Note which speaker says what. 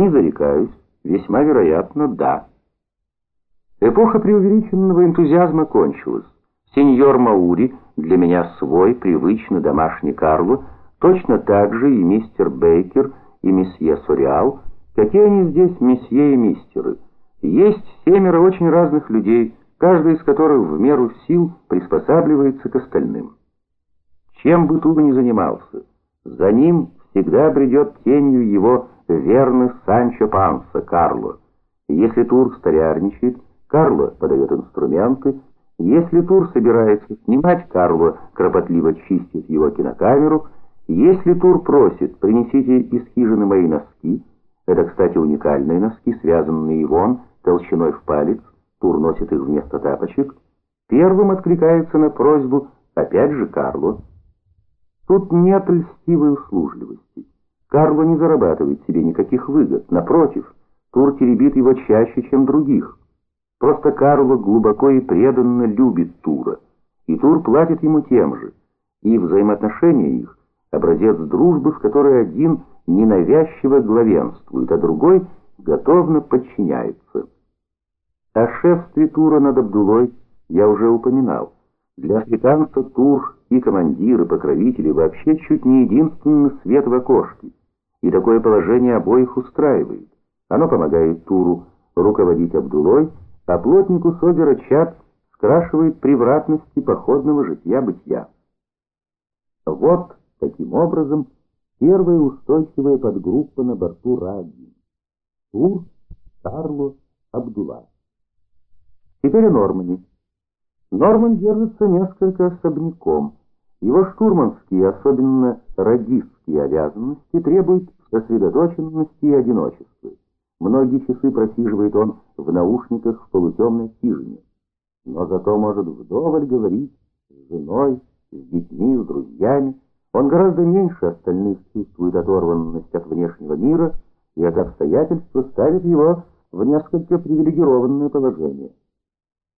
Speaker 1: Не зарекаюсь, весьма вероятно, да. Эпоха преувеличенного энтузиазма кончилась. Сеньор Маури, для меня свой, привычный домашний Карло, точно так же и мистер Бейкер, и месье Сориал, какие они здесь месье и мистеры. Есть семеро очень разных людей, каждый из которых в меру сил приспосабливается к остальным. Чем бы Тур ни занимался, за ним всегда бредет тенью его верный Санчо Панса, Карло. Если Тур старярничает, Карло подает инструменты, если Тур собирается снимать, Карло кропотливо чистит его кинокамеру, если Тур просит, принесите из хижины мои носки, это, кстати, уникальные носки, связанные вон, толщиной в палец, Тур носит их вместо тапочек, первым откликается на просьбу, опять же, Карло. Тут нет льстивой услужливости. Карло не зарабатывает себе никаких выгод, напротив, Тур теребит его чаще, чем других. Просто Карло глубоко и преданно любит Тура, и Тур платит ему тем же, и взаимоотношения их – образец дружбы, в которой один ненавязчиво главенствует, а другой готовно подчиняется. О шефстве Тура над Абдулой я уже упоминал. Для африканца Тур и командиры, покровители вообще чуть не единственный свет в окошке, и такое положение обоих устраивает. Оно помогает Туру руководить Абдулой, а плотнику Содера Чад скрашивает превратности походного житья-бытия. Вот, таким образом, первая устойчивая подгруппа на борту Ради. Тур, Карло, Абдула. Теперь о Нормане. Норман держится несколько особняком. Его штурманские, особенно радистские обязанности требуют сосредоточенности и одиночества. Многие часы просиживает он в наушниках в полутемной хижине. Но зато может вдоволь говорить с женой, с детьми, с друзьями. Он гораздо меньше остальных чувствует оторванность от внешнего мира, и это обстоятельство ставит его в несколько привилегированное положение.